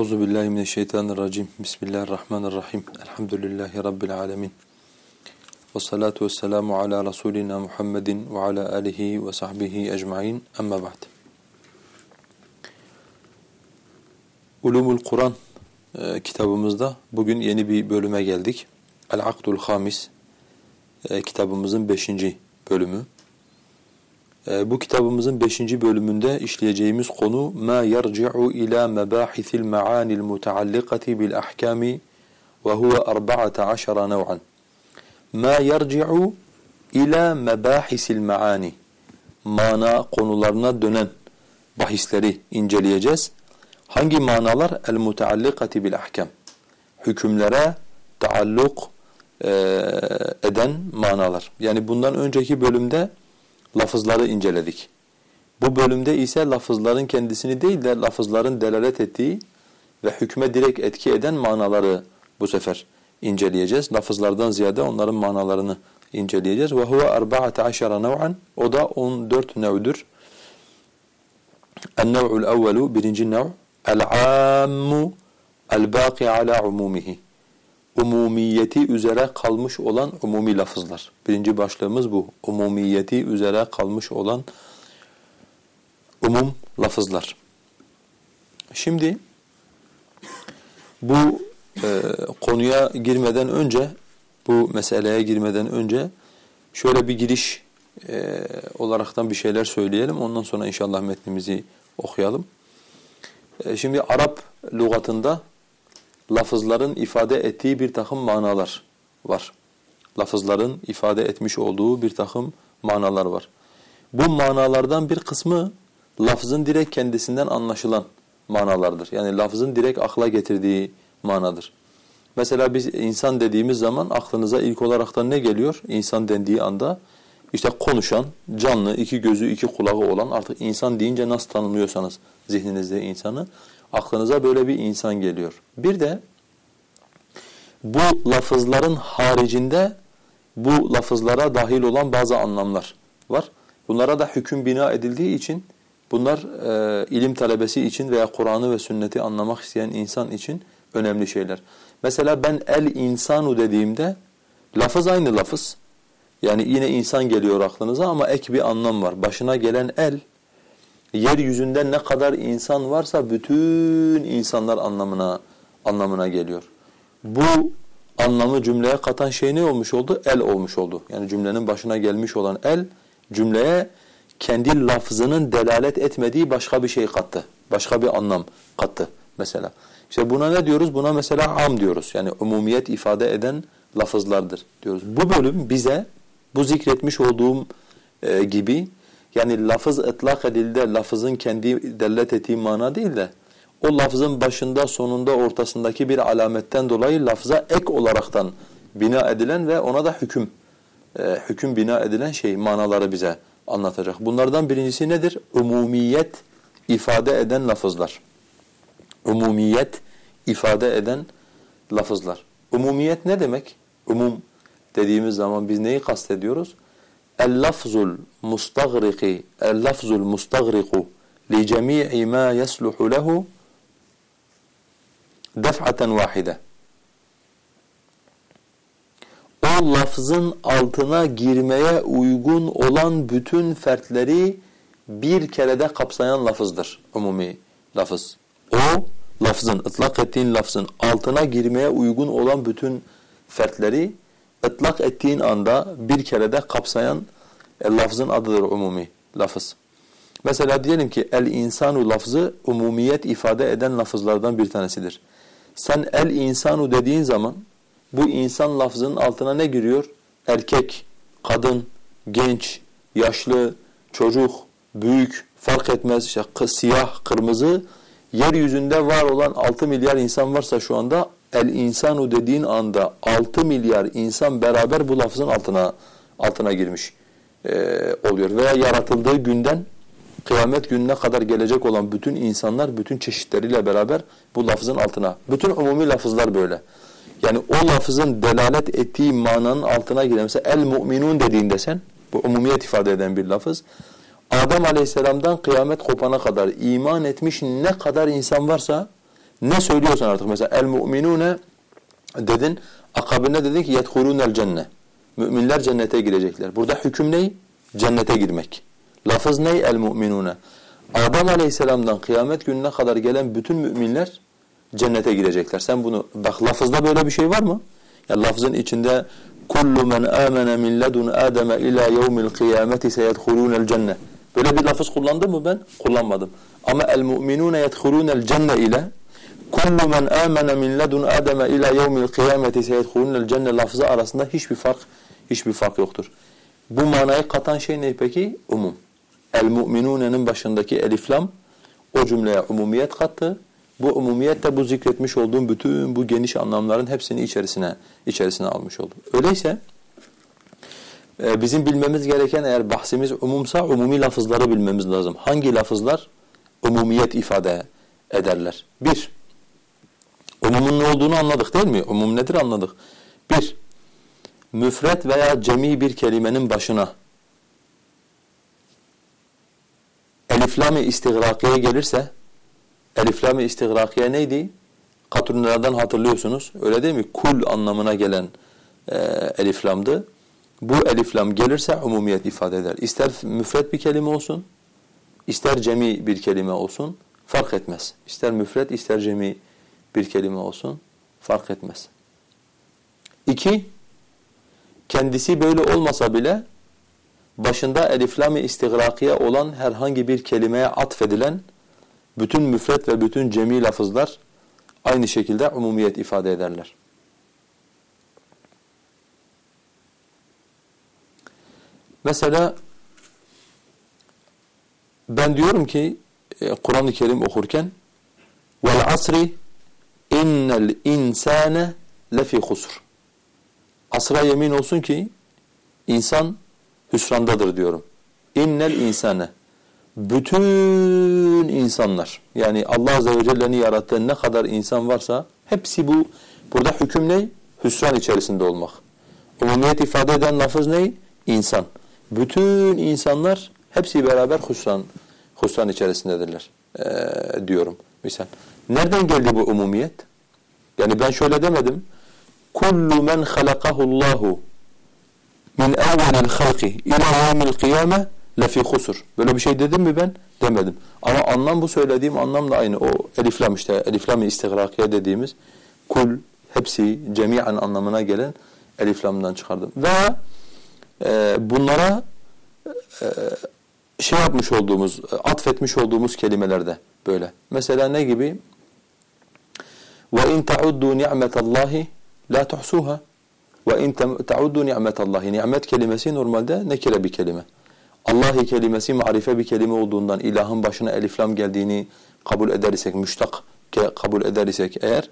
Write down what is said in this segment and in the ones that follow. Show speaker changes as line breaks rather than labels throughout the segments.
Euzu billahi mineşşeytanirracim. Bismillahirrahmanirrahim. Elhamdülillahi rabbil alamin. Ve salatu vesselamu ala rasulina Muhammedin ve ala alihi ve sahbihi ecmaîn. Amma ba'd. Ulumul Kur'an e, kitabımızda bugün yeni bir bölüme geldik. El-Akdul Hamis e, kitabımızın 5. bölümü. E, bu kitabımızın 5. bölümünde işleyeceğimiz konu ma yerci'u ila mebahisil ma'anil mutaallikati bil ahkami ve huve 14 nev'an. Ma yerci'u ila mebahisil maani. Mana konularına dönen bahisleri inceleyeceğiz. Hangi manalar? El mutaallikati bil ahkam. Hükümlere taalluk e, eden manalar. Yani bundan önceki bölümde lafızları inceledik. Bu bölümde ise lafızların kendisini değil de lafızların delalet ettiği ve hükme direkt etki eden manaları bu sefer inceleyeceğiz. Lafızlardan ziyade onların manalarını inceleyeceğiz. Ve huve 14 nev'an. O da 14 nev'dür. El-nev'ul evvelu birinci nev' el-ammu el-baqi ala umumihi. Umumiyeti üzere kalmış olan umumi lafızlar. Birinci başlığımız bu. Umumiyeti üzere kalmış olan umum lafızlar. Şimdi bu e, konuya girmeden önce, bu meseleye girmeden önce şöyle bir giriş e, olaraktan bir şeyler söyleyelim. Ondan sonra inşallah metnimizi okuyalım. E, şimdi Arap lügatında lafızların ifade ettiği bir takım manalar var. Lafızların ifade etmiş olduğu bir takım manalar var. Bu manalardan bir kısmı lafzın direkt kendisinden anlaşılan manalardır. Yani lafzın direkt akla getirdiği manadır. Mesela biz insan dediğimiz zaman aklınıza ilk olaraktan ne geliyor? İnsan dendiği anda işte konuşan, canlı, iki gözü, iki kulağı olan artık insan deyince nasıl tanımlıyorsanız zihninizde insanı aklınıza böyle bir insan geliyor. Bir de bu lafızların haricinde bu lafızlara dahil olan bazı anlamlar var. Bunlara da hüküm bina edildiği için bunlar e, ilim talebesi için veya Kur'an'ı ve sünneti anlamak isteyen insan için önemli şeyler. Mesela ben el insanu dediğimde lafız aynı lafız. Yani yine insan geliyor aklınıza ama ek bir anlam var. Başına gelen el yeryüzünde ne kadar insan varsa bütün insanlar anlamına anlamına geliyor. Bu anlamı cümleye katan şey ne olmuş oldu? El olmuş oldu. Yani cümlenin başına gelmiş olan el cümleye kendi lafzının delalet etmediği başka bir şey kattı. Başka bir anlam kattı mesela. İşte buna ne diyoruz? Buna mesela am diyoruz. Yani umumiyet ifade eden lafızlardır diyoruz. Bu bölüm bize bu zikretmiş olduğum e, gibi yani lafız ıtlak edildi, lafızın kendi dellet ettiği mana değil de o lafzın başında, sonunda, ortasındaki bir alametten dolayı lafza ek olaraktan bina edilen ve ona da hüküm e, hüküm bina edilen şey manaları bize anlatacak. Bunlardan birincisi nedir? Umumiyet ifade eden lafızlar. Umumiyet ifade eden lafızlar. Umumiyet ne demek? Umum dediğimiz zaman biz neyi kastediyoruz? El-lafzul mustagriqi, el-lafzul mustagriqu li cemi'i ma yasluhu lehu def'aten vahide. O lafzın altına girmeye uygun olan bütün fertleri bir kerede kapsayan lafızdır. Umumi lafız. O lafzın, ıtlak ettiğin lafzın altına girmeye uygun olan bütün fertleri ıtlak ettiğin anda bir kerede kapsayan e, lafzın adıdır umumi lafız. Mesela diyelim ki el insanu lafzı umumiyet ifade eden lafızlardan bir tanesidir. Sen el insanu dediğin zaman bu insan lafzının altına ne giriyor? Erkek, kadın, genç, yaşlı, çocuk, büyük fark etmez işte siyah, kırmızı yeryüzünde var olan 6 milyar insan varsa şu anda el insanu dediğin anda 6 milyar insan beraber bu lafzın altına altına girmiş e, oluyor. Veya yaratıldığı günden kıyamet gününe kadar gelecek olan bütün insanlar bütün çeşitleriyle beraber bu lafızın altına. Bütün umumi lafızlar böyle. Yani o lafızın delalet ettiği mananın altına giren mesela el mu'minun dediğinde sen bu umumiyet ifade eden bir lafız. Adem Aleyhisselam'dan kıyamet kopana kadar iman etmiş ne kadar insan varsa Ne söylüyorsan artık mesela el mu'minune dedin akabinde dedin ki yedhulunel cenne. Müminler cennete girecekler. Burada hüküm ne? Cennete girmek. Lafız ne? El mu'minune. Adam Aleyhisselam'dan kıyamet gününe kadar gelen bütün müminler cennete girecekler. Sen bunu bak lafızda böyle bir şey var mı? Ya lafzın içinde kullu men amene min ledun ademe ila yevmil kıyameti seyedhulunel cenne. Böyle bir lafız kullandım mı ben? Kullanmadım. Ama el mu'minune yedhulunel cenne ile kullu men amene min ledun ademe ila yevmil kıyameti seyedhulunel cenne lafzı arasında hiçbir fark hiçbir fark yoktur. Bu manayı katan şey ne peki? Umum. El mu'minune'nin başındaki eliflam o cümleye umumiyet kattı. Bu umumiyet de bu zikretmiş olduğum bütün bu geniş anlamların hepsini içerisine içerisine almış oldu. Öyleyse e, bizim bilmemiz gereken eğer bahsimiz umumsa umumi lafızları bilmemiz lazım. Hangi lafızlar umumiyet ifade ederler? Bir, umumun ne olduğunu anladık değil mi? Umum nedir anladık. Bir, müfret veya cemi bir kelimenin başına eliflam-ı istigrakiye gelirse eliflam-ı istigrakiye neydi? Katunlardan hatırlıyorsunuz. Öyle değil mi? Kul anlamına gelen e, eliflamdı. Bu eliflam gelirse umumiyet ifade eder. İster müfret bir kelime olsun, ister cemi bir kelime olsun fark etmez. İster müfret, ister cemi bir kelime olsun fark etmez. İki, kendisi böyle olmasa bile başında eliflam-ı istigrakiye olan herhangi bir kelimeye atfedilen bütün müfret ve bütün cemi lafızlar aynı şekilde umumiyet ifade ederler. Mesela ben diyorum ki e, Kur'an-ı Kerim okurken vel asri innel insane lefi husr. Asra yemin olsun ki insan hüsrandadır diyorum. İnnel insane. Bütün insanlar yani Allah Azze ve Celle'nin yarattığı ne kadar insan varsa hepsi bu burada hüküm ne? Hüsran içerisinde olmak. Umumiyet ifade eden lafız ne? İnsan. Bütün insanlar hepsi beraber hüsran, hüsran içerisindedirler ee, diyorum misal. Nereden geldi bu umumiyet? Yani ben şöyle demedim. Kullu men halakahullahu min evvelil halki ila yevmil kıyame lefi husur. Böyle bir şey dedim mi ben? Demedim. Ama anlam bu söylediğim anlamla aynı. O eliflam işte eliflam-ı istigrakiye dediğimiz kul hepsi cemiyen anlamına gelen eliflamdan çıkardım. Ve e, bunlara e, şey yapmış olduğumuz, atfetmiş olduğumuz kelimelerde böyle. Mesela ne gibi? وَاِنْ تَعُدُّوا نِعْمَةَ اللّٰهِ لَا تُحْسُوهَا وَاِنْ تَعُدُّوا نِعْمَةَ اللّٰهِ Nimet kelimesi normalde nekire bir kelime. Allahi kelimesi marife bir kelime olduğundan ilahın başına eliflam geldiğini kabul eder isek, müştak kabul eder isek eğer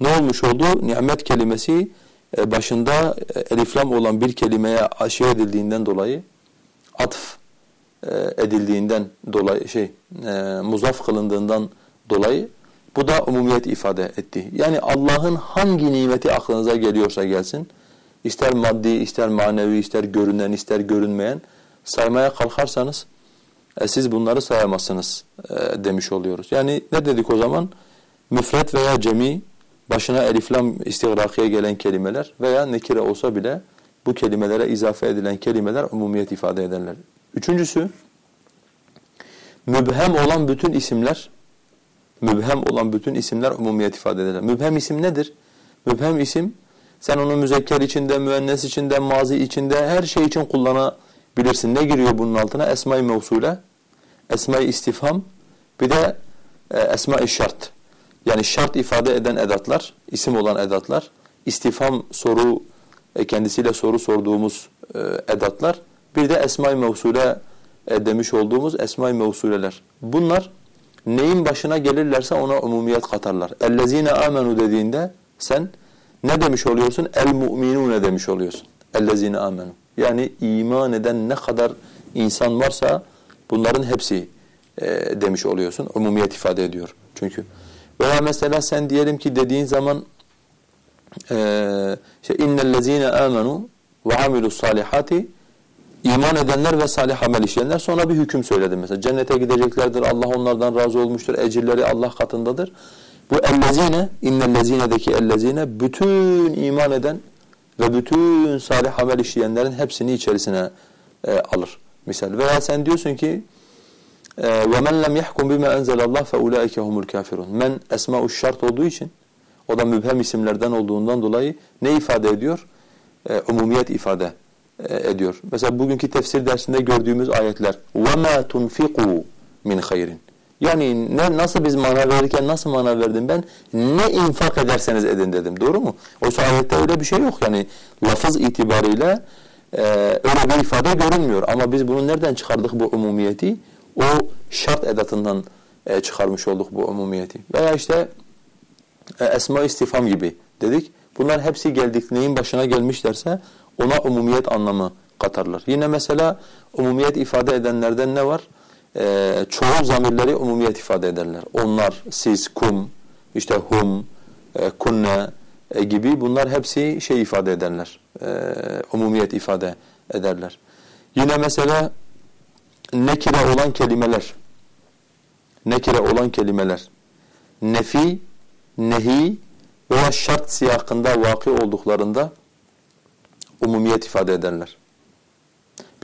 ne olmuş oldu? Nimet kelimesi e, başında e, eliflam olan bir kelimeye aşıya edildiğinden dolayı atf e, edildiğinden dolayı şey muzaf kılındığından dolayı bu da umumiyet ifade etti. Yani Allah'ın hangi nimeti aklınıza geliyorsa gelsin ister maddi, ister manevi, ister görünen, ister görünmeyen saymaya kalkarsanız e, siz bunları sayamazsınız e, demiş oluyoruz. Yani ne dedik o zaman? Müfret veya cemi başına eliflam istigrakiye gelen kelimeler veya nekire olsa bile bu kelimelere izafe edilen kelimeler umumiyet ifade ederler. Üçüncüsü mübhem olan bütün isimler mübhem olan bütün isimler umumiyet ifade ederler. Mübhem isim nedir? Mübhem isim sen onu müzekker içinde, müennes içinde, mazi içinde her şey için kullanabilirsin. Ne giriyor bunun altına? Esma-i mevsule, esma-i istifham, bir de e, esma-i şart. Yani şart ifade eden edatlar, isim olan edatlar, istifham soru, e, kendisiyle soru sorduğumuz e, edatlar, bir de esma-i mevsule e, demiş olduğumuz esma-i mevsuleler. Bunlar neyin başına gelirlerse ona umumiyet katarlar. Ellezine amenu dediğinde sen ne demiş oluyorsun? El mu'minune demiş oluyorsun. Ellezine amenu. Yani iman eden ne kadar insan varsa bunların hepsi e, demiş oluyorsun. Umumiyet ifade ediyor çünkü. Veya mesela sen diyelim ki dediğin zaman e, işte innellezine amenu ve amilus salihati iman edenler ve salih amel işleyenler sonra bir hüküm söyledim mesela. Cennete gideceklerdir, Allah onlardan razı olmuştur, ecirleri Allah katındadır. Bu ellezine, innellezinedeki ellezine bütün iman eden ve bütün salih amel işleyenlerin hepsini içerisine e, alır. Misal veya sen diyorsun ki وَمَنْ لَمْ يَحْكُمْ بِمَا أَنْزَلَ اللّٰهِ فَاُولَٰئِكَ هُمُ الْكَافِرُونَ Men esma şart olduğu için, o da mübhem isimlerden olduğundan dolayı ne ifade ediyor? E, umumiyet ifade e, ediyor. Mesela bugünkü tefsir dersinde gördüğümüz ayetler وَمَا تُنْفِقُوا min hayrin. Yani ne, nasıl biz mana verirken nasıl mana verdim ben? Ne infak ederseniz edin dedim. Doğru mu? Oysa ayette öyle bir şey yok. Yani lafız itibariyle e, öyle bir ifade görünmüyor. Ama biz bunu nereden çıkardık bu umumiyeti? O şart edatından e, çıkarmış olduk bu umumiyeti. Veya işte e, esma istifam gibi dedik. Bunlar hepsi geldik neyin başına gelmişlerse ona umumiyet anlamı katarlar. Yine mesela umumiyet ifade edenlerden ne var? e, çoğul zamirleri umumiyet ifade ederler. Onlar, siz, kum, işte hum, e, kunne e, gibi bunlar hepsi şey ifade ederler. E, umumiyet ifade ederler. Yine mesela nekire olan kelimeler, nekire olan kelimeler, nefi, nehi veya şart siyakında vakı olduklarında umumiyet ifade ederler.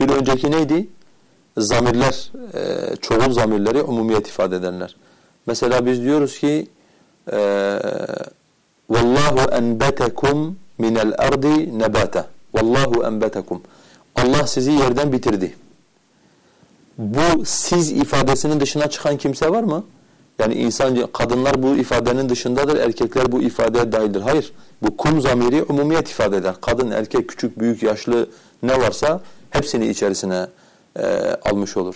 Bir önceki neydi? zamirler, e, çoğul zamirleri umumiyet ifade ederler. Mesela biz diyoruz ki Vallahu enbetekum minel ardi nebata. Vallahu enbetekum. Allah sizi yerden bitirdi. Bu siz ifadesinin dışına çıkan kimse var mı? Yani insan, kadınlar bu ifadenin dışındadır, erkekler bu ifadeye dahildir. Hayır, bu kum zamiri umumiyet ifade eder. Kadın, erkek, küçük, büyük, yaşlı ne varsa hepsini içerisine e, almış olur.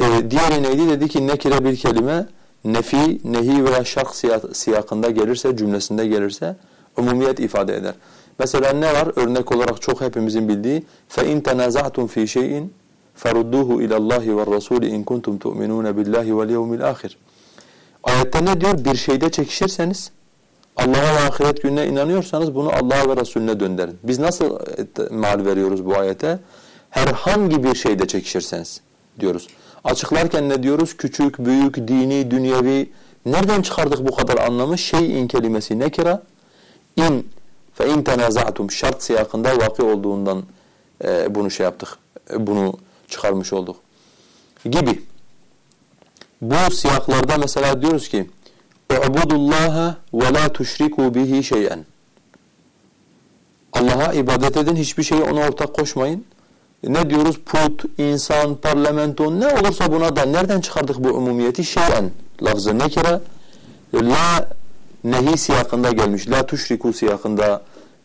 E, diğeri neydi? Dedi ki nekire bir kelime nefi, nehi veya şark siyakında gelirse, cümlesinde gelirse umumiyet ifade eder. Mesela ne var? Örnek olarak çok hepimizin bildiği فَاِنْ تَنَازَعْتُمْ ف۪ي شَيْءٍ فَرُدُّوهُ اِلَى اللّٰهِ وَالرَّسُولِ اِنْ كُنْتُمْ تُؤْمِنُونَ بِاللّٰهِ وَالْيَوْمِ الْآخِرِ Ayette ne diyor? Bir şeyde çekişirseniz, Allah'a ve ahiret gününe inanıyorsanız bunu Allah'a ve Resulüne döndürün. Biz nasıl mal veriyoruz bu ayete? herhangi bir şeyde çekişirseniz diyoruz. Açıklarken ne diyoruz? Küçük, büyük, dini, dünyevi. Nereden çıkardık bu kadar anlamı? Şeyin kelimesi nekira. İn fe in tenaza'tum şart siyakında vakı olduğundan e, bunu şey yaptık. E, bunu çıkarmış olduk. Gibi. Bu siyaklarda mesela diyoruz ki "U'budullaha ve la tuşriku bihi şey'en." Allah'a ibadet edin, hiçbir şeyi ona ortak koşmayın ne diyoruz? Put, insan, parlamento ne olursa buna da nereden çıkardık bu umumiyeti? Şeyen lafzı nekire la nehi siyakında gelmiş. La tuşriku siyakında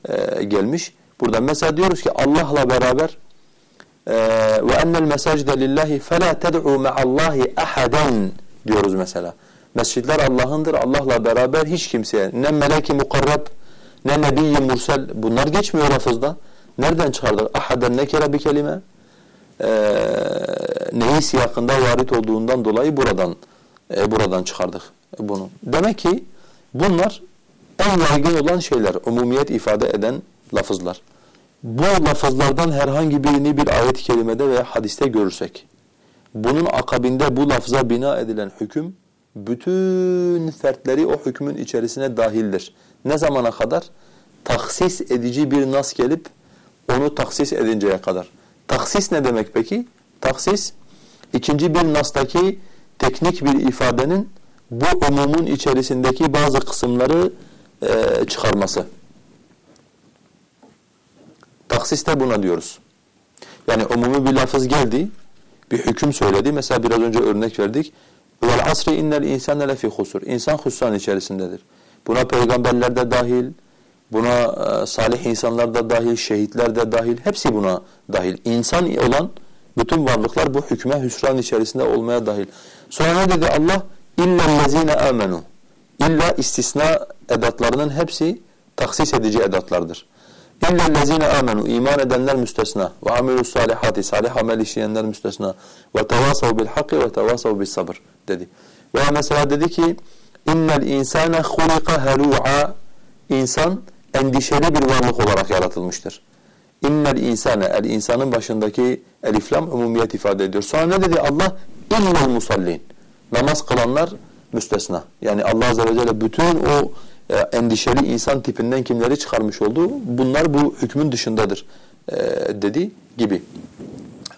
e, gelmiş. Burada mesela diyoruz ki Allah'la beraber e, ve ennel mesacde lillahi fela ted'u ma'allahi ahaden diyoruz mesela. Mescidler Allah'ındır. Allah'la beraber hiç kimseye ne meleki mukarrab ne nebiyyi mursel bunlar geçmiyor lafızda. Nereden çıkardık? Ahaden nekere bir kelime. Ee, neyi siyakında varit olduğundan dolayı buradan e, buradan çıkardık bunu. Demek ki bunlar en yaygın olan şeyler, umumiyet ifade eden lafızlar. Bu lafızlardan herhangi birini bir ayet-i kerimede veya hadiste görürsek, bunun akabinde bu lafza bina edilen hüküm, bütün fertleri o hükmün içerisine dahildir. Ne zamana kadar? Taksis edici bir nas gelip onu taksis edinceye kadar. Taksis ne demek peki? Taksis, ikinci bir nastaki teknik bir ifadenin bu umumun içerisindeki bazı kısımları e, çıkarması. Taksiste buna diyoruz. Yani umumi bir lafız geldi, bir hüküm söyledi. Mesela biraz önce örnek verdik. Vel asri innel insane lefi husur. İnsan husran içerisindedir. Buna peygamberler de dahil, buna e, salih insanlar da dahil, şehitler de dahil, hepsi buna dahil. İnsan olan bütün varlıklar bu hükme hüsran içerisinde olmaya dahil. Sonra ne dedi Allah? İlla İllellezine amenu. İlla istisna edatlarının hepsi taksis edici edatlardır. İllellezine amenu iman edenler müstesna ve amilus salihati salih amel işleyenler müstesna ve tevasav bil hakki ve tevasav bis sabr dedi. Veya mesela dedi ki innel insane hulika helu'a insan endişeli bir varlık olarak yaratılmıştır. İnnel insane el insanın başındaki eliflam umumiyet ifade ediyor. Sonra ne dedi Allah? İllel musallin namaz kılanlar müstesna. Yani Allah azze ve celle bütün o endişeli insan tipinden kimleri çıkarmış oldu? Bunlar bu hükmün dışındadır e, dedi gibi.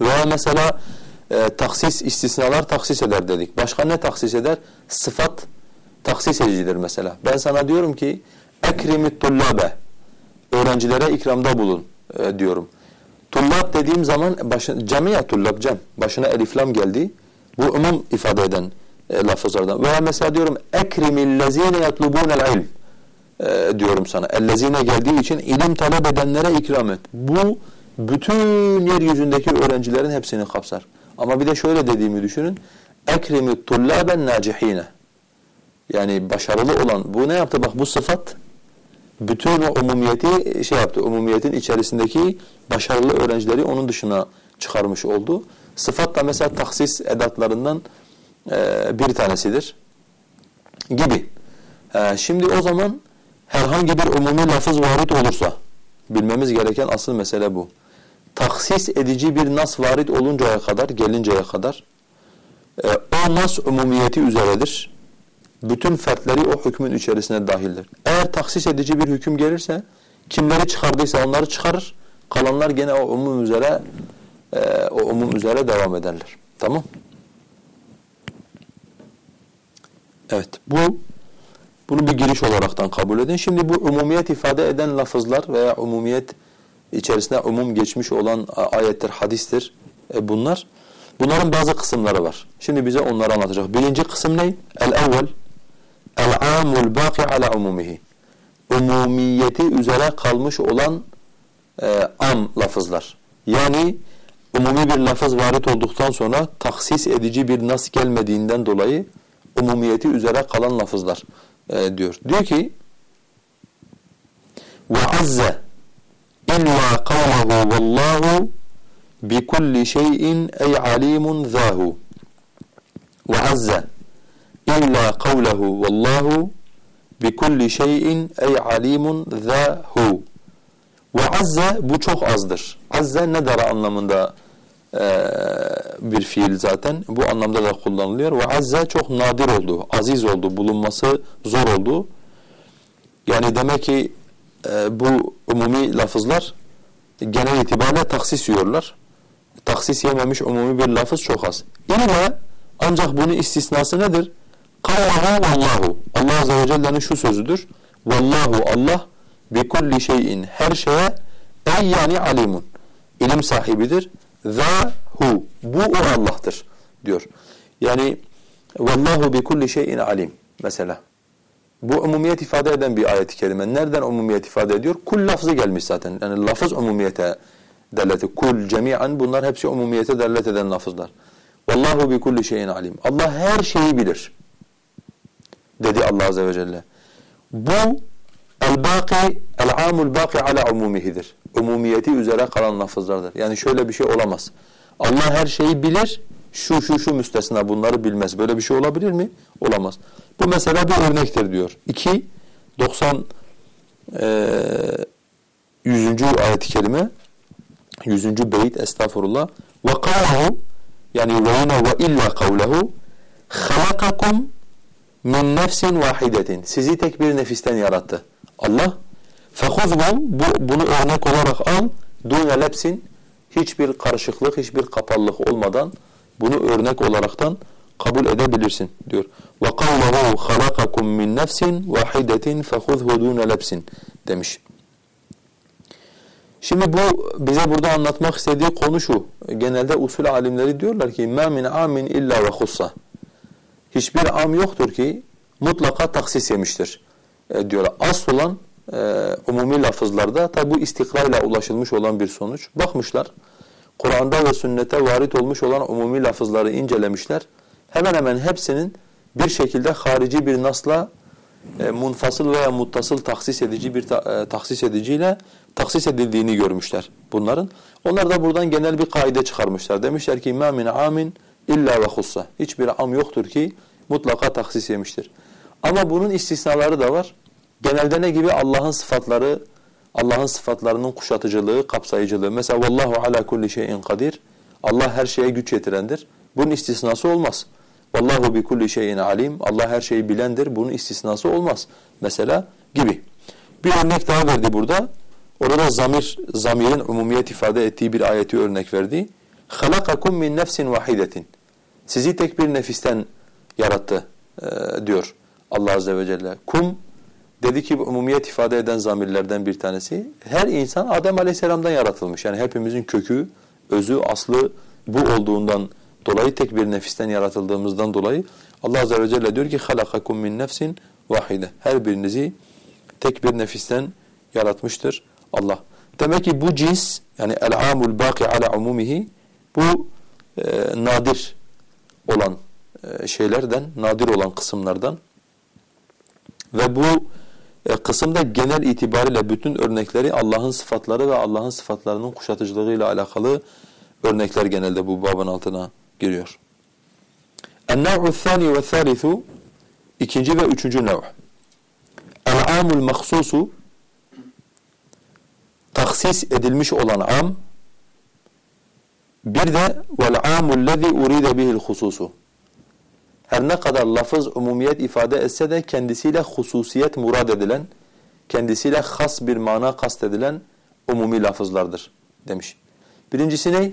Veya mesela e, taksis, istisnalar taksis eder dedik. Başka ne taksis eder? Sıfat taksis edicidir mesela. Ben sana diyorum ki ekrimit tullabe öğrencilere ikramda bulun e, diyorum. Tullab dediğim zaman camiye tullab cem. Başına eliflam geldi. Bu umum ifade eden e, lafızlardan. Veya mesela diyorum ekrimillezine yatlubunel ilm e, diyorum sana. Ellezine geldiği için ilim talep edenlere ikram et. Bu bütün yeryüzündeki öğrencilerin hepsini kapsar. Ama bir de şöyle dediğimi düşünün. Ekrimi tullaben nacihine. Yani başarılı olan bu ne yaptı? Bak bu sıfat bütün o umumiyeti şey yaptı. Umumiyetin içerisindeki başarılı öğrencileri onun dışına çıkarmış oldu. Sıfat da mesela taksis edatlarından e, bir tanesidir gibi. E, şimdi o zaman herhangi bir umumi lafız varit olursa bilmemiz gereken asıl mesele bu. Taksis edici bir nas varit oluncaya kadar, gelinceye kadar e, o nas umumiyeti üzeredir. Bütün fertleri o hükmün içerisine dahildir. Eğer taksis edici bir hüküm gelirse kimleri çıkardıysa onları çıkarır. Kalanlar gene o umum üzere e, o umum üzere devam ederler. Tamam? Evet. Bu bunu bir giriş olaraktan kabul edin. Şimdi bu umumiyet ifade eden lafızlar veya umumiyet içerisinde umum geçmiş olan ayettir, hadistir e bunlar. Bunların bazı kısımları var. Şimdi bize onları anlatacak. Birinci kısım ne? El-evvel El-amul bâki ala umumihi. Umumiyeti üzere kalmış olan e, am lafızlar. Yani umumi bir lafız varit olduktan sonra taksis edici bir nas gelmediğinden dolayı umumiyeti üzere kalan lafızlar e, diyor. Diyor ki وَعَزَّ اِلَّا قَوْلَهُ وَاللّٰهُ بِكُلِّ شَيْءٍ اَيْ عَلِيمٌ ذَاهُ وَعَزَّ İlla kavlehu vallahu bi kulli şeyin ey alimun zahu. Ve azze bu çok azdır. Azze ne dara anlamında e, bir fiil zaten. Bu anlamda da kullanılıyor. Ve azze çok nadir oldu, aziz oldu, bulunması zor oldu. Yani demek ki e, bu umumi lafızlar genel itibariyle taksis yiyorlar. Taksis yememiş umumi bir lafız çok az. İlla ancak bunun istisnası nedir? Kavlahu vallahu. Allah Azze ve Celle'nin şu sözüdür. Vallahu Allah bi kulli şeyin her şeye ey yani alimun. İlim sahibidir. Zahu. Bu o Allah'tır diyor. Yani vallahu bi kulli şeyin alim mesela. Bu umumiyet ifade eden bir ayet-i kerime. Nereden umumiyet ifade ediyor? Kul lafzı gelmiş zaten. Yani lafız umumiyete delalet. Kul cemiyen bunlar hepsi umumiyete delalet eden lafızlar. Vallahu bi kulli şeyin alim. Allah her şeyi bilir dedi Allah Azze ve Celle. Bu el-baki, el-amul baki ala umumihidir. Umumiyeti üzere kalan lafızlardır. Yani şöyle bir şey olamaz. Allah her şeyi bilir, şu şu şu müstesna bunları bilmez. Böyle bir şey olabilir mi? Olamaz. Bu mesela bir örnektir diyor. 2, 90 e, 100. ayet-i kerime 100. beyit estağfurullah ve yani ve ve illa kavlehu halakakum min nefsin vahidetin. Sizi tek bir nefisten yarattı. Allah fehuzhu bu bunu örnek olarak al. Dune lepsin hiçbir karışıklık, hiçbir kapalılık olmadan bunu örnek olaraktan kabul edebilirsin diyor. Ve kavluhu halakakum min nefsin vahidetin fehuzhu dune lepsin demiş. Şimdi bu bize burada anlatmak istediği konu şu. Genelde usul alimleri diyorlar ki ma min amin illa ve hussa hiçbir am yoktur ki mutlaka taksis yemiştir e, diyorlar. Asıl olan e, umumi lafızlarda tabi bu istikrayla ulaşılmış olan bir sonuç. Bakmışlar Kur'an'da ve sünnete varit olmuş olan umumi lafızları incelemişler. Hemen hemen hepsinin bir şekilde harici bir nasla e, munfasıl veya muttasıl taksis edici bir ta, e, taksis ediciyle taksis edildiğini görmüşler bunların. Onlar da buradan genel bir kaide çıkarmışlar. Demişler ki ma min amin illa ve hussa. Hiçbir am yoktur ki mutlaka taksis yemiştir. Ama bunun istisnaları da var. Genelde ne gibi? Allah'ın sıfatları, Allah'ın sıfatlarının kuşatıcılığı, kapsayıcılığı. Mesela vallahu ala kulli şeyin kadir. Allah her şeye güç yetirendir. Bunun istisnası olmaz. Vallahu bi kulli şeyin alim. Allah her şeyi bilendir. Bunun istisnası olmaz. Mesela gibi. Bir örnek daha verdi burada. Orada zamir, zamirin umumiyet ifade ettiği bir ayeti örnek verdi. خَلَقَكُمْ min nefsin vahidetin. Sizi tek bir nefisten yarattı e, diyor Allah Azze ve Celle. Kum Dedi ki umumiyet ifade eden zamirlerden bir tanesi. Her insan Adem Aleyhisselam'dan yaratılmış. Yani hepimizin kökü, özü, aslı bu olduğundan dolayı tek bir nefisten yaratıldığımızdan dolayı Allah Azze ve Celle diyor ki halakakum min nefsin vahide. Her birinizi tek bir nefisten yaratmıştır Allah. Demek ki bu cins yani el amul baki ala umumihi bu e, nadir olan e, şeylerden, nadir olan kısımlardan ve bu kısımda genel itibariyle bütün örnekleri Allah'ın sıfatları ve Allah'ın sıfatlarının kuşatıcılığıyla alakalı örnekler genelde bu babın altına giriyor. Thani ve thalithu ikinci ve üçüncü nev. El-amul mahsusu taksis edilmiş olan am bir de amul lezi uride bihil hususu. Her ne kadar lafız umumiyet ifade etse de kendisiyle hususiyet murad edilen, kendisiyle has bir mana kastedilen umumi lafızlardır demiş. Birincisi ne?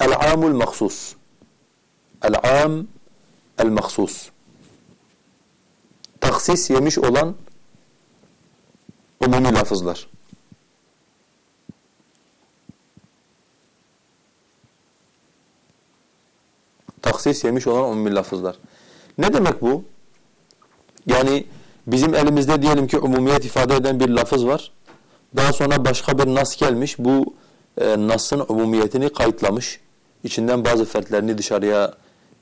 El-amul maksus. El-am el-maksus. Taksis yemiş olan umumi lafızlar. Taksis yemiş olan umumi lafızlar. Ne demek bu? Yani bizim elimizde diyelim ki umumiyet ifade eden bir lafız var. Daha sonra başka bir nas gelmiş. Bu e, nasın umumiyetini kayıtlamış. İçinden bazı fertlerini dışarıya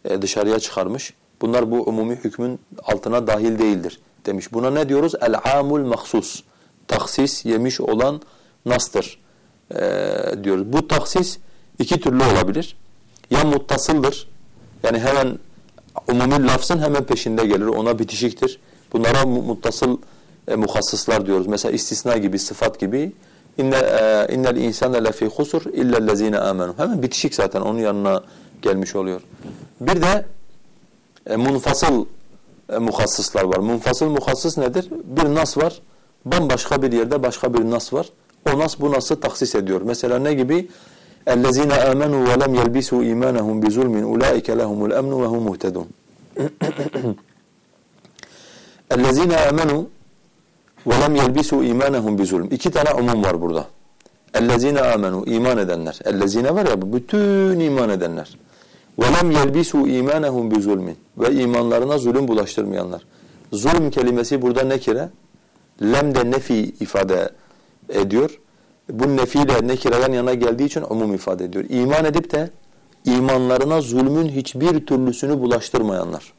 e, dışarıya çıkarmış. Bunlar bu umumi hükmün altına dahil değildir demiş. Buna ne diyoruz? El-amul mahsus. Taksis yemiş olan nastır e, diyoruz. Bu taksis iki türlü olabilir. Ya muttasıldır. Yani hemen umumi lafzın hemen peşinde gelir. Ona bitişiktir. Bunlara muttasıl e, muhassıslar diyoruz. Mesela istisna gibi, sıfat gibi. İnne e, innel insane lefi husur illellezine amenu. Hemen bitişik zaten onun yanına gelmiş oluyor. Bir de e, munfasıl e, muhassıslar var. Munfasıl muhassıs nedir? Bir nas var. Bambaşka bir yerde başka bir nas var. O nas bu nası taksis ediyor. Mesela ne gibi? اَلَّذ۪ينَ آمَنُوا وَلَمْ يَلْبِسُوا اِيمَانَهُمْ بِظُلْمٍ اُولَٰئِكَ لَهُمُ الْاَمْنُ وَهُمْ مُهْتَدُونَ اَلَّذ۪ينَ آمَنُوا وَلَمْ يَلْبِسُوا اِيمَانَهُمْ بِظُلْمٍ İki tane umum var burada. اَلَّذ۪ينَ آمَنُوا iman edenler. اَلَّذ۪ينَ var ya bütün iman edenler. وَلَمْ يَلْبِسُوا اِيمَانَهُمْ بِظُلْمٍ Ve imanlarına zulüm bulaştırmayanlar. Zulm kelimesi burada nekire. Lem de nefi ifade ediyor bu nefiyle nekireden yana geldiği için umum ifade ediyor. İman edip de imanlarına zulmün hiçbir türlüsünü bulaştırmayanlar.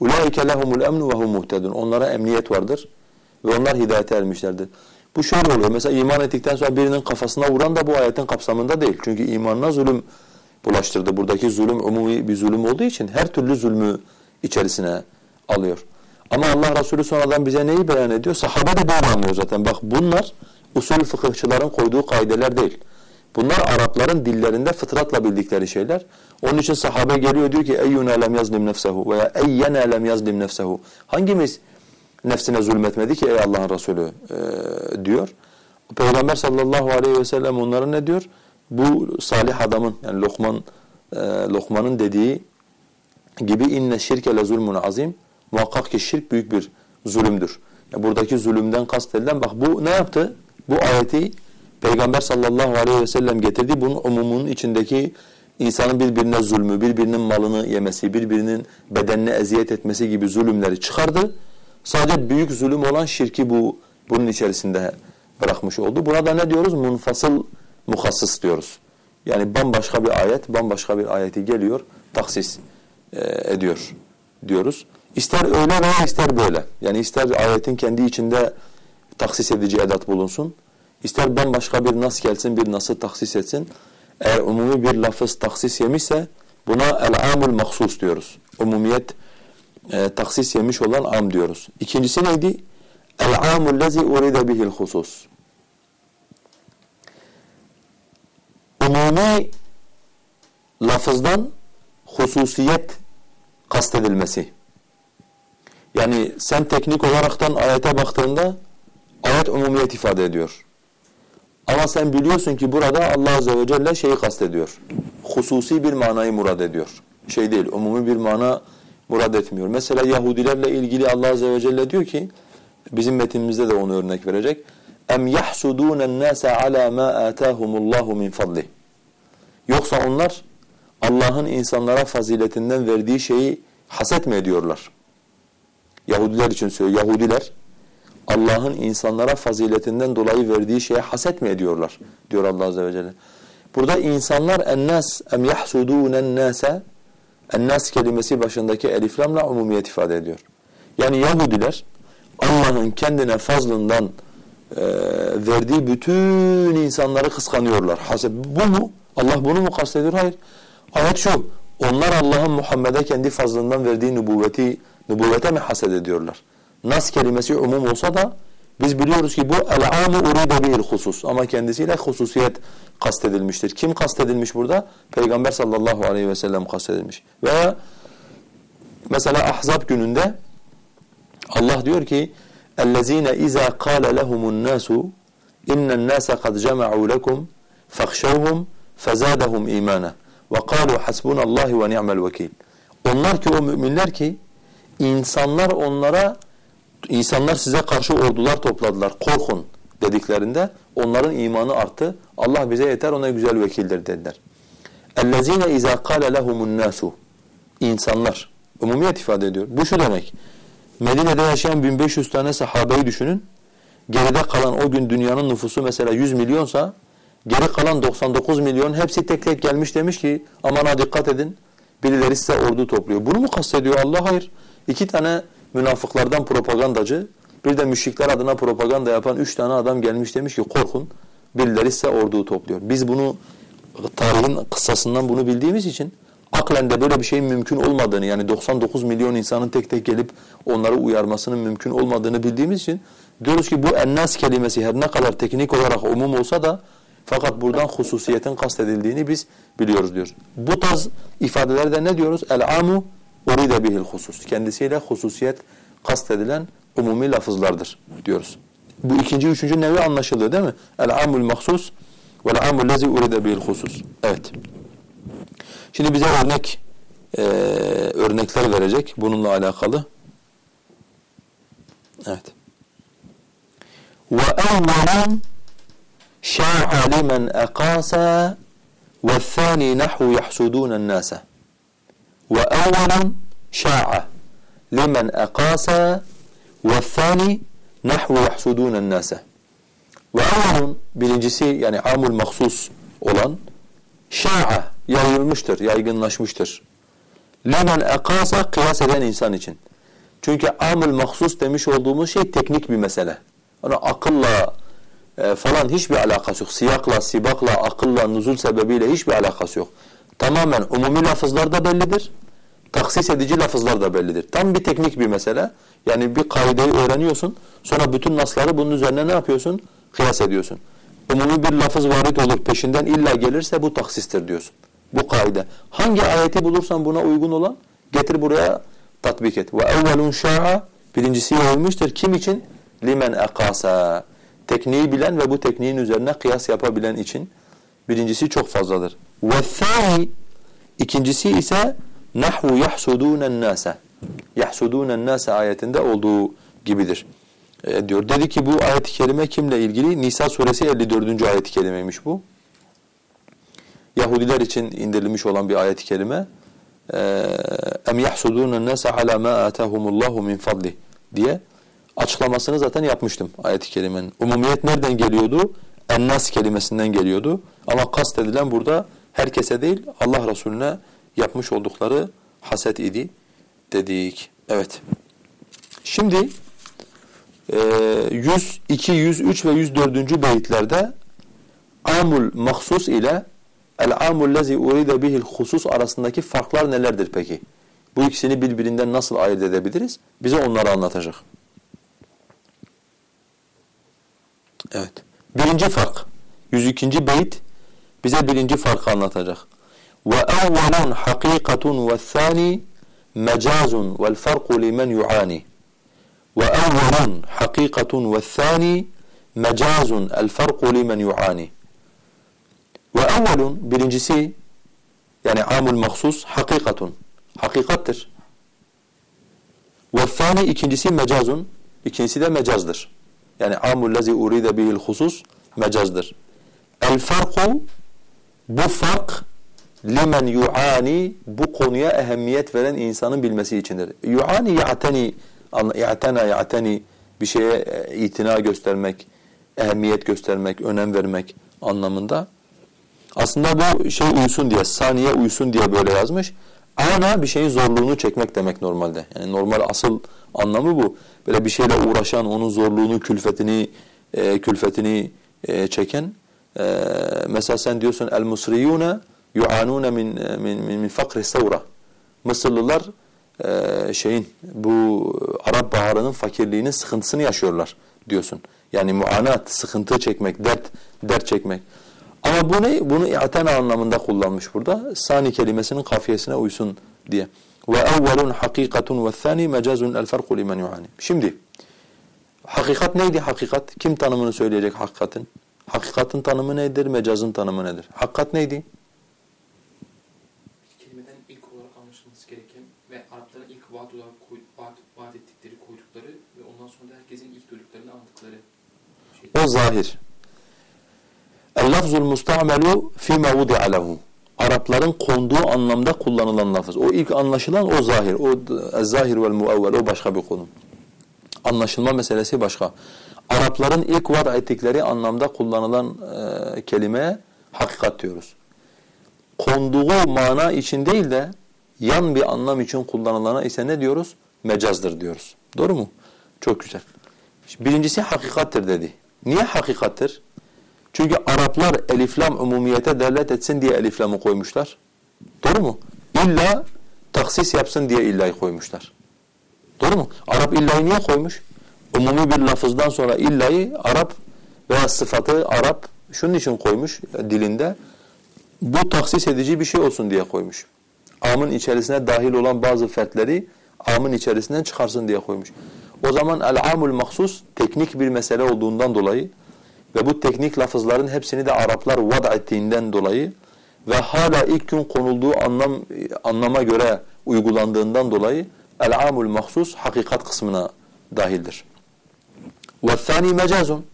اُولَٰئِكَ لَهُمُ الْاَمْنُ وَهُمْ مُهْتَدُونَ Onlara emniyet vardır ve onlar hidayete ermişlerdir. Bu şöyle oluyor. Mesela iman ettikten sonra birinin kafasına vuran da bu ayetin kapsamında değil. Çünkü imanına zulüm bulaştırdı. Buradaki zulüm umumi bir zulüm olduğu için her türlü zulmü içerisine alıyor. Ama Allah Resulü sonradan bize neyi beyan ediyor? Sahabe de böyle anlıyor zaten. Bak bunlar usul fıkıhçıların koyduğu kaideler değil. Bunlar Arapların dillerinde fıtratla bildikleri şeyler. Onun için sahabe geliyor diyor ki eyyuna lem yazlim nefsehu veya eyyena lem yazlim nefsehu. Hangimiz nefsine zulmetmedi ki ey Allah'ın Resulü e, diyor. Peygamber sallallahu aleyhi ve sellem onlara ne diyor? Bu salih adamın yani Lokman e, Lokman'ın dediği gibi inne şirke le zulmun azim. Muhakkak ki şirk büyük bir zulümdür. Yani buradaki zulümden kastedilen bak bu ne yaptı? Bu ayeti Peygamber sallallahu aleyhi ve sellem getirdi. Bunun umumunun içindeki insanın birbirine zulmü, birbirinin malını yemesi, birbirinin bedenine eziyet etmesi gibi zulümleri çıkardı. Sadece büyük zulüm olan şirki bu bunun içerisinde bırakmış oldu. Buna da ne diyoruz? Munfasıl muhassıs diyoruz. Yani bambaşka bir ayet, bambaşka bir ayeti geliyor, taksis e, ediyor diyoruz. İster öyle veya ister böyle. Yani ister ayetin kendi içinde taksis edici edat bulunsun. İster bambaşka bir nas gelsin, bir nası taksis etsin. Eğer umumi bir lafız taksis yemişse buna el-amul mahsus diyoruz. Umumiyet e, taksis yemiş olan am diyoruz. İkincisi neydi? El-amul lezi uride bihil husus. Umumi lafızdan hususiyet kastedilmesi. Yani sen teknik olaraktan ayete baktığında ayet umumiyet ifade ediyor. Ama sen biliyorsun ki burada Allah Azze ve Celle şeyi kastediyor. Hususi bir manayı murad ediyor. Şey değil, umumi bir mana murad etmiyor. Mesela Yahudilerle ilgili Allah Azze ve Celle diyor ki, bizim metinimizde de onu örnek verecek. اَمْ يَحْسُدُونَ النَّاسَ عَلَى مَا آتَاهُمُ اللّٰهُ مِنْ فَضْلِهِ Yoksa onlar Allah'ın insanlara faziletinden verdiği şeyi haset mi ediyorlar? Yahudiler için söylüyor. Yahudiler Allah'ın insanlara faziletinden dolayı verdiği şeye haset mi ediyorlar? Diyor Allah Azze ve Celle. Burada insanlar ennas em yahsudûne ennâse ennas kelimesi başındaki eliflamla umumiyet ifade ediyor. Yani Yahudiler Allah'ın kendine fazlından e, verdiği bütün insanları kıskanıyorlar. Haset. Bu mu? Allah bunu mu kastediyor? Hayır. Ayet şu. Onlar Allah'ın Muhammed'e kendi fazlından verdiği nübüvveti, nübüvvete mi haset ediyorlar? Nas kelimesi umum olsa da biz biliyoruz ki bu el-amu uride bihil husus ama kendisiyle hususiyet kastedilmiştir. Kim kastedilmiş burada? Peygamber sallallahu aleyhi ve sellem kastedilmiş. Veya mesela Ahzab gününde Allah diyor ki اَلَّذ۪ينَ اِذَا قَالَ لَهُمُ النَّاسُ اِنَّ النَّاسَ قَدْ جَمَعُوا لَكُمْ فَخْشَوْهُمْ فَزَادَهُمْ اِيمَانًا وَقَالُوا حَسْبُنَ اللّٰهِ وَنِعْمَ الْوَكِيلِ Onlar ki o müminler ki insanlar onlara insanlar size karşı ordular topladılar korkun dediklerinde onların imanı arttı. Allah bize yeter ona güzel vekildir dediler. اَلَّذ۪ينَ اِذَا قَالَ لَهُمُ النَّاسُ İnsanlar. Umumiyet ifade ediyor. Bu şu demek. Medine'de yaşayan 1500 tane sahabeyi düşünün. Geride kalan o gün dünyanın nüfusu mesela 100 milyonsa geri kalan 99 milyon hepsi tek tek gelmiş demiş ki aman ha dikkat edin birileri size ordu topluyor. Bunu mu kastediyor Allah? Hayır. İki tane münafıklardan propagandacı bir de müşrikler adına propaganda yapan üç tane adam gelmiş demiş ki korkun birileri size ordu topluyor. Biz bunu tarihin kıssasından bunu bildiğimiz için aklen de böyle bir şeyin mümkün olmadığını yani 99 milyon insanın tek tek gelip onları uyarmasının mümkün olmadığını bildiğimiz için diyoruz ki bu ennas kelimesi her ne kadar teknik olarak umum olsa da fakat buradan hususiyetin kastedildiğini biz biliyoruz diyor. Bu tarz ifadelerde ne diyoruz? El-amu uride bihil husus. Kendisiyle hususiyet kastedilen umumi lafızlardır diyoruz. Bu ikinci, üçüncü nevi anlaşıldı değil mi? El-amul mahsus vel amul lezi uride bihil husus. Evet. Şimdi bize örnek e, örnekler verecek bununla alakalı. Evet. Ve evvelen şa'a limen ekasa ve thani nahvu yahsudûnen nâse. وَاَوَّلًا شَاعَ لِمَنْ اَقَاسَا وَالثَّانِي نَحْوُ يَحْسُدُونَ النَّاسَ وَاَوَّلٌ birincisi yani amul mahsus olan şa'a yayılmıştır, yaygınlaşmıştır. Limen ekasa kıyas eden insan için. Çünkü amul mahsus demiş olduğumuz şey teknik bir mesele. Ona akılla e, falan hiçbir alakası yok. Siyakla, sibakla, akılla, nuzul sebebiyle hiçbir alakası yok. Tamamen umumi lafızlar da bellidir. Taksis edici lafızlar da bellidir. Tam bir teknik bir mesele. Yani bir kaideyi öğreniyorsun. Sonra bütün nasları bunun üzerine ne yapıyorsun? Kıyas ediyorsun. Umumi bir lafız varit olur. Peşinden illa gelirse bu taksistir diyorsun. Bu kaide. Hangi ayeti bulursan buna uygun olan getir buraya tatbik et. Ve evvelun şa'a birincisi yayılmıştır. Kim için? Limen ekasa. Tekniği bilen ve bu tekniğin üzerine kıyas yapabilen için birincisi çok fazladır. Thani ikincisi ise nahvu yahsudunen nase. Yahsudunen nase ayetinde olduğu gibidir. E, diyor. Dedi ki bu ayet-i kerime kimle ilgili? Nisa suresi 54. ayet-i kerimeymiş bu. Yahudiler için indirilmiş olan bir ayet-i kerime. Em yahsudûne nase ala ma atahumullahu min fadli diye açıklamasını zaten yapmıştım ayet-i kerimenin. Umumiyet nereden geliyordu? Ennas kelimesinden geliyordu. Ama kast edilen burada herkese değil Allah Resulüne yapmış oldukları haset idi dedik. Evet. Şimdi 100, 2, 103 ve 104. beyitlerde amul mahsus ile el-amul lezi uride bihil husus arasındaki farklar nelerdir peki? Bu ikisini birbirinden nasıl ayırt edebiliriz? Bize onları anlatacak. Evet. Birinci fark. 102. beyit bize birinci farkı anlatacak. وأول حقيقة والثاني مجاز والفرق لمن يعاني وأول حقيقة والثاني مجاز الفرق لمن يعاني وأول birincisi yani amul mahsus hakikatun hakikattır. Ve thani ikincisi mecazun ikincisi de mecazdır. Yani amul lezi uride bihil husus mecazdır. El farku bu fark limen yuani bu konuya ehemmiyet veren insanın bilmesi içindir. Yuani ya'teni ya'tena ya'teni bir şeye e, itina göstermek, ehemmiyet göstermek, önem vermek anlamında. Aslında bu şey uysun diye, saniye uysun diye böyle yazmış. Ana bir şeyin zorluğunu çekmek demek normalde. Yani normal asıl anlamı bu. Böyle bir şeyle uğraşan, onun zorluğunu, külfetini, e, külfetini e, çeken. E, mesela sen diyorsun el musriyune yu'anune min min min, min fakri savra. Mısırlılar e, şeyin bu Arap baharının fakirliğinin sıkıntısını yaşıyorlar diyorsun. Yani muanat, sıkıntı çekmek, dert, dert çekmek. Ama bu ne? Bunu i'tena anlamında kullanmış burada. Sani kelimesinin kafiyesine uysun diye. Ve evvelun hakikatun ve thani mecazun el farku limen yuani. Şimdi hakikat neydi hakikat? Kim tanımını söyleyecek hakikatin? Hakikatin tanımı nedir? Mecazın tanımı nedir? Hakikat neydi?
Kelimeden ilk olarak anlaşılması gereken ve Arapların ilk vaat olarak koy, vaat, vaat ettikleri, koydukları ve ondan sonra da herkesin ilk duyduklarını anladıkları şey.
O zahir. El-lafzul mustamelu fîme vudi'a lehu. Arapların konduğu anlamda kullanılan lafız. O ilk anlaşılan o zahir. O zahir vel muavvel o başka bir konu. Anlaşılma meselesi başka. Arapların ilk var ettikleri anlamda kullanılan e, kelimeye hakikat diyoruz. Konduğu mana için değil de yan bir anlam için kullanılana ise ne diyoruz? Mecazdır diyoruz. Doğru mu? Çok güzel. Birincisi hakikattir dedi. Niye hakikattir? Çünkü Araplar eliflam umumiyete devlet etsin diye eliflamı koymuşlar. Doğru mu? İlla taksis yapsın diye illayı koymuşlar. Doğru mu? Arap illayı niye koymuş? Umumi bir lafızdan sonra illayı Arap veya sıfatı Arap şunun için koymuş dilinde. Bu taksis edici bir şey olsun diye koymuş. Amın içerisine dahil olan bazı fertleri amın içerisinden çıkarsın diye koymuş. O zaman el-amul mahsus teknik bir mesele olduğundan dolayı ve bu teknik lafızların hepsini de Araplar vada ettiğinden dolayı ve hala ilk gün konulduğu anlam anlama göre uygulandığından dolayı el-amul mahsus hakikat kısmına dahildir. Thani mecazun.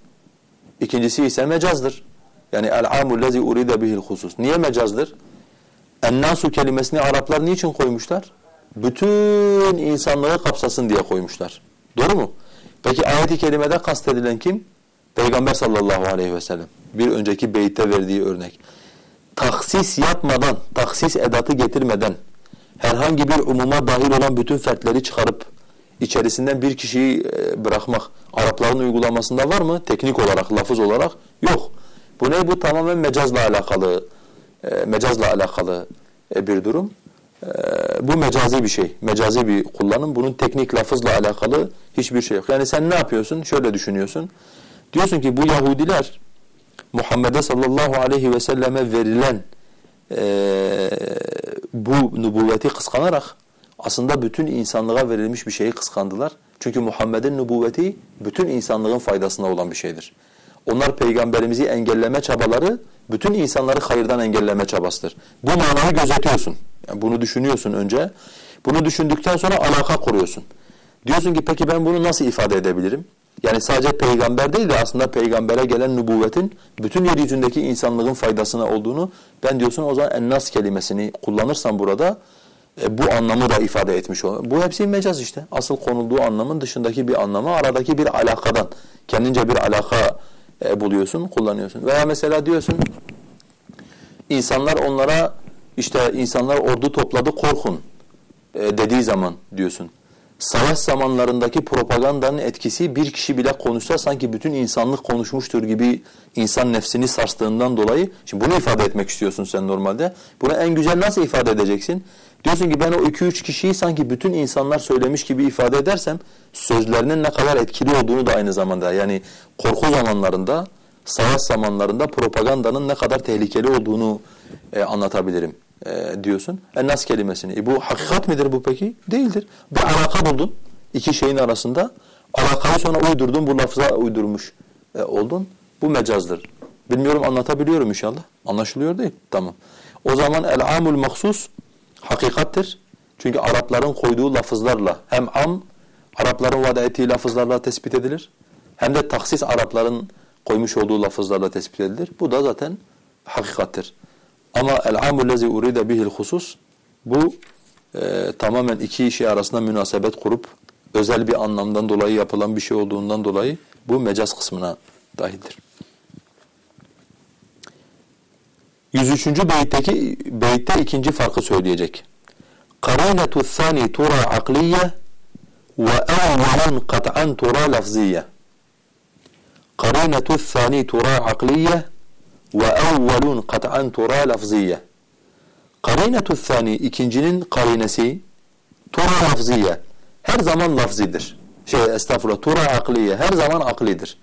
İkincisi ise mecazdır. Yani el-amul lezi uride bihil husus. Niye mecazdır? En-nasu kelimesini Araplar niçin koymuşlar? Bütün insanlığı kapsasın diye koymuşlar. Doğru mu? Peki ayet-i kerimede kastedilen kim? Peygamber sallallahu aleyhi ve sellem. Bir önceki beytte verdiği örnek. Taksis yapmadan, taksis edatı getirmeden herhangi bir umuma dahil olan bütün fertleri çıkarıp içerisinden bir kişiyi e, bırakmak Arapların uygulamasında var mı? Teknik olarak, lafız olarak yok. Bu ne? Bu tamamen mecazla alakalı, e, mecazla alakalı e, bir durum. Bu mecazi bir şey, mecazi bir kullanım. Bunun teknik lafızla alakalı hiçbir şey yok. Yani sen ne yapıyorsun? Şöyle düşünüyorsun. Diyorsun ki bu Yahudiler Muhammed'e sallallahu aleyhi ve selleme verilen e, bu nübüvveti kıskanarak aslında bütün insanlığa verilmiş bir şeyi kıskandılar. Çünkü Muhammed'in nübüvveti bütün insanlığın faydasına olan bir şeydir. Onlar peygamberimizi engelleme çabaları bütün insanları hayırdan engelleme çabasıdır. Bu manayı gözetiyorsun. Yani bunu düşünüyorsun önce. Bunu düşündükten sonra alaka kuruyorsun. Diyorsun ki peki ben bunu nasıl ifade edebilirim? Yani sadece peygamber değil de aslında peygambere gelen nübüvvetin bütün yeryüzündeki insanlığın faydasına olduğunu ben diyorsun o zaman ennas kelimesini kullanırsan burada e, bu anlamı da ifade etmiş olur. Bu hepsi mecaz işte. Asıl konulduğu anlamın dışındaki bir anlamı aradaki bir alakadan kendince bir alaka e, buluyorsun, kullanıyorsun. Veya mesela diyorsun insanlar onlara işte insanlar ordu topladı korkun e, dediği zaman diyorsun savaş zamanlarındaki propagandanın etkisi bir kişi bile konuşsa sanki bütün insanlık konuşmuştur gibi insan nefsini sarstığından dolayı şimdi bunu ifade etmek istiyorsun sen normalde. Bunu en güzel nasıl ifade edeceksin? Diyorsun ki ben o iki üç kişiyi sanki bütün insanlar söylemiş gibi ifade edersem sözlerinin ne kadar etkili olduğunu da aynı zamanda yani korku zamanlarında, savaş zamanlarında propagandanın ne kadar tehlikeli olduğunu e, anlatabilirim e, diyorsun. En-nas kelimesini. E bu hakikat midir bu peki? Değildir. Bir alaka buldun iki şeyin arasında. Alakayı sonra uydurdun, bu lafza uydurmuş e, oldun. Bu mecazdır. Bilmiyorum anlatabiliyorum inşallah. Anlaşılıyor değil. Tamam. O zaman el-amul mahsus hakikattir. Çünkü Arapların koyduğu lafızlarla hem am Arapların vada ettiği lafızlarla tespit edilir. Hem de taksis Arapların koymuş olduğu lafızlarla tespit edilir. Bu da zaten hakikattir. Ama el-amul lezi uride bihil husus bu e, tamamen iki şey arasında münasebet kurup özel bir anlamdan dolayı yapılan bir şey olduğundan dolayı bu mecaz kısmına dahildir. 103. beytteki beytte ikinci farkı söyleyecek. Karinetu thani tura akliye ve evvelun kat'an tura lafziye. Karinetu thani tura akliye evvelun kat'an tura lafziye. Karinetu thani ikincinin karinesi tura lafziye. Her zaman lafzidir. Şey estağfurullah tura akliye her zaman aklidir.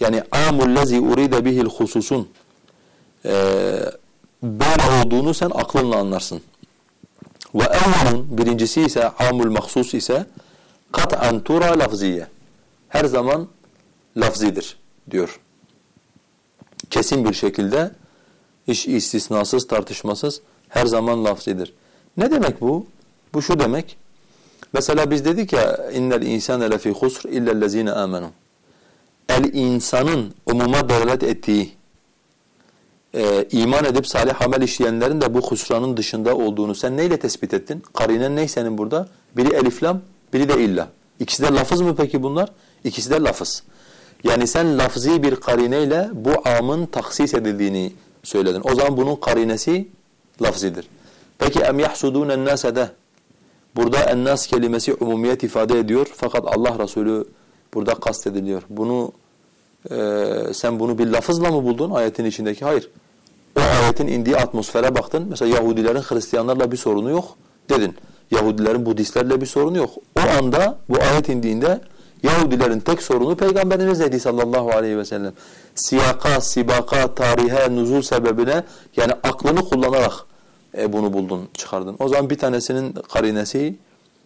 Yani amul lezi uride bihil hususun e, böyle olduğunu sen aklınla anlarsın. Ve evvelun birincisi ise amul mahsus ise kat'an tura lafziye. Her zaman lafzidir diyor. Kesin bir şekilde hiç istisnasız tartışmasız her zaman lafzidir. Ne demek bu? Bu şu demek. Mesela biz dedik ya innel insane lefi husr illellezine amenu. El insanın umuma delalet ettiği e, iman edip salih amel işleyenlerin de bu husranın dışında olduğunu sen neyle tespit ettin? Karinen ne senin burada? Biri eliflam, biri de illa. İkisi de lafız mı peki bunlar? İkisi de lafız. Yani sen lafzi bir karineyle bu amın taksis edildiğini söyledin. O zaman bunun karinesi lafzidir. Peki em yahsudun ennase de burada ennas kelimesi umumiyet ifade ediyor fakat Allah Resulü burada kastediliyor. Bunu e, sen bunu bir lafızla mı buldun ayetin içindeki? Hayır. O ayetin indiği atmosfere baktın. Mesela Yahudilerin Hristiyanlarla bir sorunu yok dedin. Yahudilerin Budistlerle bir sorunu yok. O anda bu ayet indiğinde Yahudilerin tek sorunu Peygamberimiz dedi sallallahu aleyhi ve sellem. Siyaka, sibaka, tarihe, nuzul sebebine yani aklını kullanarak e, bunu buldun, çıkardın. O zaman bir tanesinin karinesi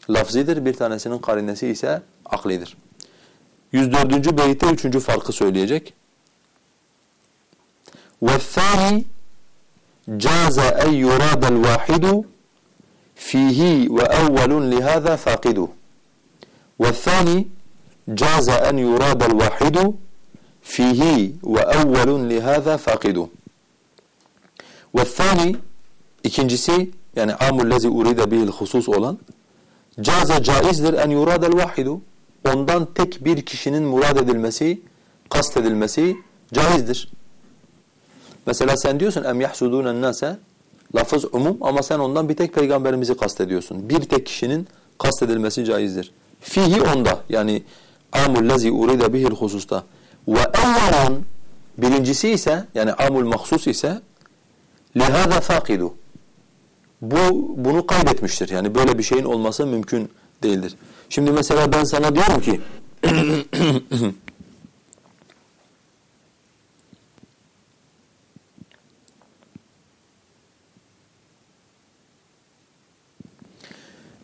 lafzidir, bir tanesinin karinesi ise aklidir. 104. beytte üçüncü farkı söyleyecek. وَالثَّانِ جَازَ اَنْ يُرَادَ الْوَاحِدُ فِيهِ وَأَوَّلٌ لِهَذَا فَاقِدُ وَالثَّانِ caza en yuradel vahidu fihi ve evvelun lihaza fakidu. Ve ikincisi yani amul, amullezi uride bihil husus olan caza caizdir en yuradel vahidu. Ondan tek bir kişinin murad edilmesi, kast edilmesi caizdir. Mesela sen diyorsun em yahsudûnen nase lafız umum ama sen ondan bir tek peygamberimizi kastediyorsun. Bir tek kişinin kastedilmesi caizdir. Fihi onda yani amul lezi uride bihil hususta. Ve evvelan birincisi ise yani amul mahsus ise lihâzâ fâkidu. Bu bunu kaybetmiştir. Yani böyle bir şeyin olması mümkün değildir. Şimdi mesela ben sana diyorum ki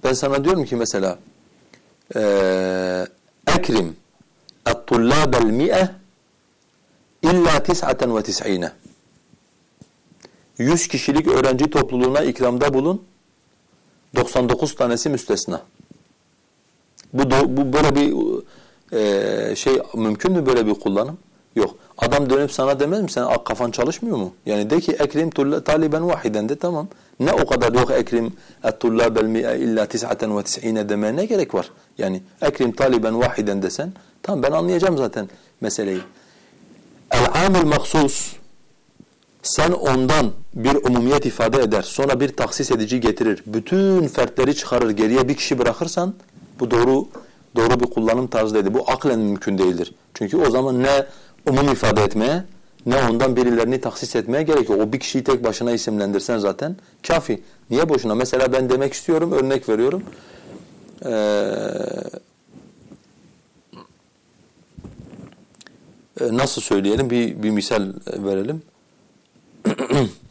ben sana diyorum ki mesela ekrim et-tullâbel mi'e illa tis'aten ve tis'ine 100 kişilik öğrenci topluluğuna ikramda bulun 99 tanesi müstesna. Bu, bu böyle bir e, şey mümkün mü böyle bir kullanım? Yok. Adam dönüp sana demez mi sen kafan çalışmıyor mu? Yani de ki ekrim taliben vahiden de tamam. Ne o kadar yok ekrim et-tullabel mi'e illa tis'aten ve tis'ine demeye ne gerek var? Yani ekrim taliben vahiden desen tamam ben anlayacağım zaten meseleyi. El-amul maksus sen ondan bir umumiyet ifade eder, sonra bir taksis edici getirir, bütün fertleri çıkarır, geriye bir kişi bırakırsan bu doğru doğru bir kullanım tarzı değil. Bu aklen mümkün değildir. Çünkü o zaman ne umum ifade etmeye ne ondan birilerini taksis etmeye gerekiyor. O bir kişiyi tek başına isimlendirsen zaten kafi. Niye boşuna? Mesela ben demek istiyorum, örnek veriyorum. Ee, nasıl söyleyelim? Bir, bir misal verelim.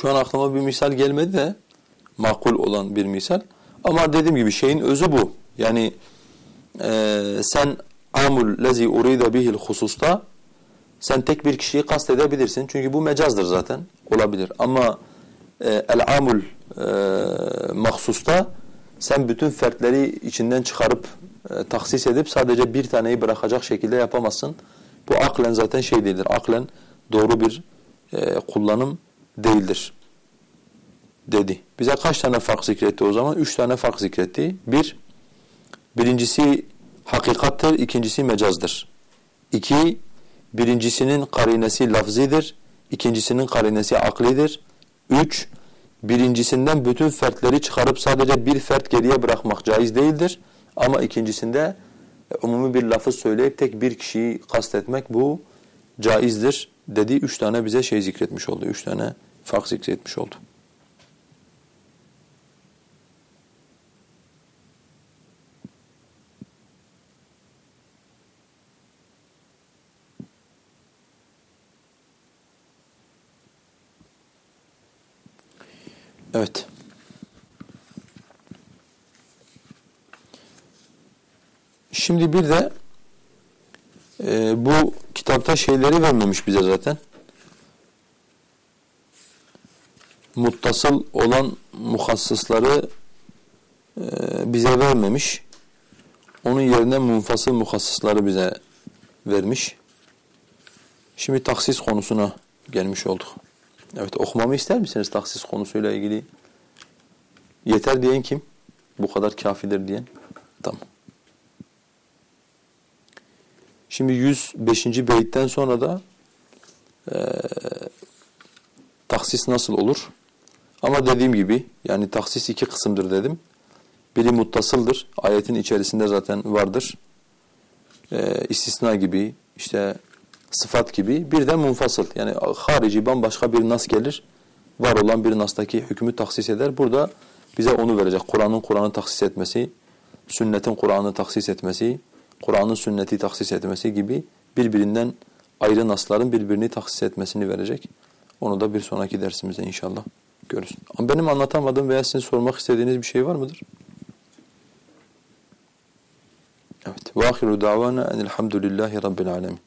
Şu an aklıma bir misal gelmedi de makul olan bir misal. Ama dediğim gibi şeyin özü bu. Yani e, sen amul lezi urida bihil hususta sen tek bir kişiyi kastedebilirsin. Çünkü bu mecazdır zaten. Olabilir. Ama e, el-amul e, mahsusta sen bütün fertleri içinden çıkarıp e, taksis edip sadece bir taneyi bırakacak şekilde yapamazsın. Bu aklen zaten şey değildir. Aklen doğru bir e, kullanım değildir dedi. Bize kaç tane fark zikretti o zaman? Üç tane fark zikretti. Bir, birincisi hakikattır, ikincisi mecazdır. İki, birincisinin karinesi lafzidir, ikincisinin karinesi aklidir. Üç, birincisinden bütün fertleri çıkarıp sadece bir fert geriye bırakmak caiz değildir. Ama ikincisinde e, umumi bir lafı söyleyip tek bir kişiyi kastetmek bu caizdir dedi. Üç tane bize şey zikretmiş oldu. Üç tane fark zikretmiş oldu. Evet. Şimdi bir de e, bu kitapta şeyleri vermemiş bize zaten. Muttasıl olan muhassısları e, bize vermemiş. Onun yerine munfasıl muhassısları bize vermiş. Şimdi taksis konusuna gelmiş olduk. Evet okumamı ister misiniz taksis konusuyla ilgili? Yeter diyen kim? Bu kadar kafidir diyen. Tamam. Şimdi 105. beyitten sonra da e, taksis nasıl olur? Ama dediğim gibi yani taksis iki kısımdır dedim. Biri muttasıldır. Ayetin içerisinde zaten vardır. E, istisna gibi işte sıfat gibi. Bir de munfasıl yani harici bambaşka bir nas gelir. Var olan bir nastaki hükmü taksis eder. Burada bize onu verecek. Kur'an'ın Kur'an'ı taksis etmesi, sünnetin Kur'an'ı taksis etmesi, Kur'an'ın sünneti taksis etmesi gibi birbirinden ayrı nasların birbirini taksis etmesini verecek. Onu da bir sonraki dersimizde inşallah görürüz. Ama benim anlatamadığım veya sizin sormak istediğiniz bir şey var mıdır? Evet. Ve ahiru davana enilhamdülillahi rabbil alemin.